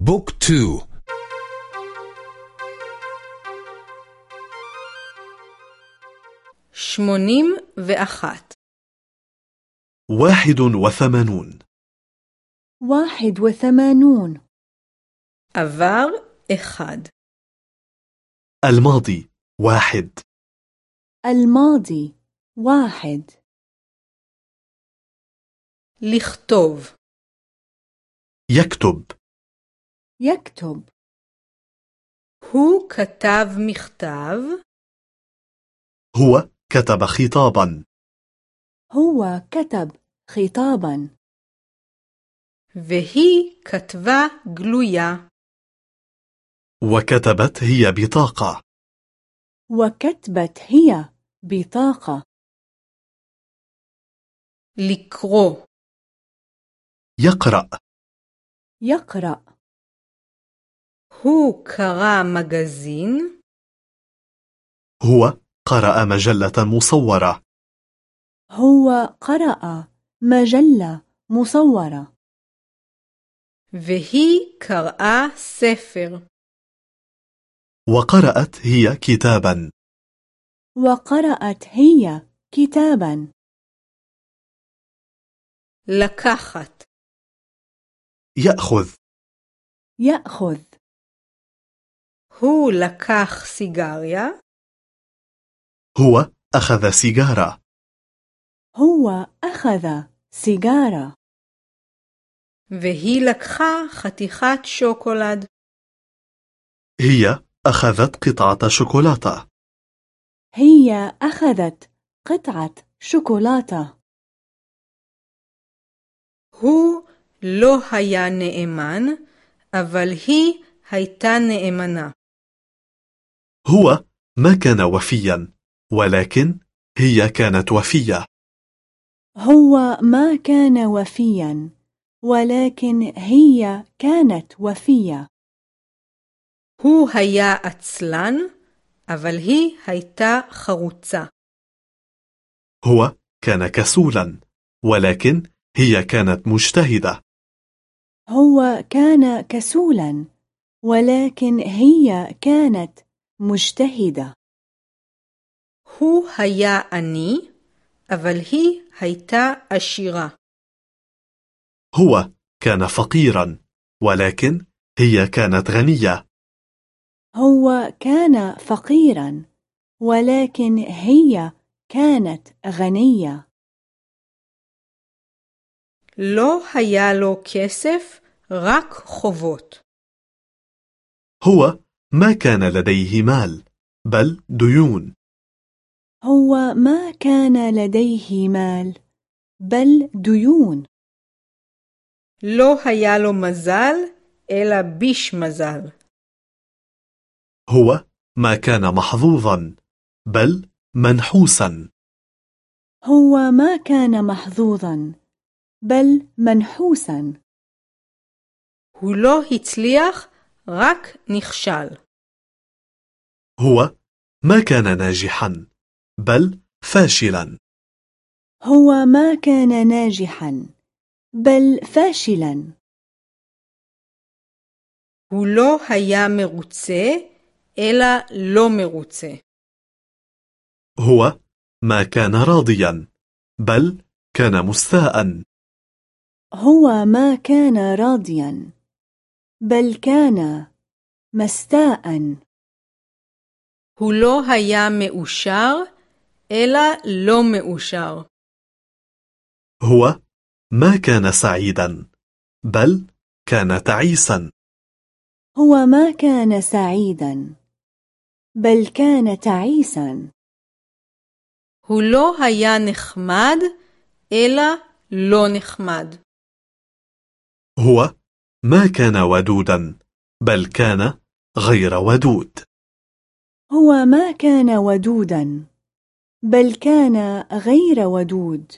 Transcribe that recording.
book two. שמונים ואחת واحد وثمانون. واحد وثمانون. עבר אחד الماضي واحد. الماضي واحد. لختوب يكتب. يكتب. هو كتب مختاب هو كتب خطابا. هو كتب خطابا. وهي كتبة غلويا وكتبت هي بطاقة. وكتبت هي بطاقة. لكرو يقرأ. يقرأ. هو قرأ مجازين هو قرأ مجلة مصورة. هو قرأ مجلة مصورة. وهي قرأ سفر. وقرأت هي كتابا. وقرأت هي كتابا. لكخت. يأخذ. يأخذ. הוא לקח סיגריה هو أخذ سيجارة هو أخذ سيجارة והיא לקחה חתיכת שוקולד هي أخذت قطعة شوكولاتة هي أخذت قطعة شوكولاتة הוא לא היה נאמן, אבל היא הייתה נאמנה. هو ما كان وفيا ولكن هي كانت وفية هو ما كان وفيا ولكن هي كانت وفية הוא היה עצלן, אבל היא הייתה חרוצה. هو كان كسولا ولكن هي كانت مجتهدة هو كان كسولا ولكن هي كانت مجتهدة הוא היה עני, אבל היא הייתה עשירה. هو كان فقيرا ولكن هي كانت غنية هو كان فقيرا ولكن هي كانت غنية לא היה לו כסף, רק חובות. هو ما كان لديه مال بل ديون هو ما كان لديه مال بل ديون לא היה לו מזל, אלא ביש מזל. هو ما كان محظوظا بل منحوسا هو ما كان محظوظا بل منحوسا הוא לא הצליח, راك نخشال هو ما كان ناجحا بل فاشلا. هو ما كان ناجحا بل فاشلا. هو لو هيا מרוצה, الا لو מרוצה. هو ما كان راضيا بل كان مستاء هو ما كان راضيا بل كان مستاء הוא לא היה מאושר, אלא לא מאושר. هو ما كان سعيدا بل كان تعيسا هو ما كان سعيدا بل كان تعيسا הוא לא היה נחמד, אלא לא נחמד. هو ما كان ودودا بل كان غير ودود. هو ما كان ودودا بل كان غير ودود.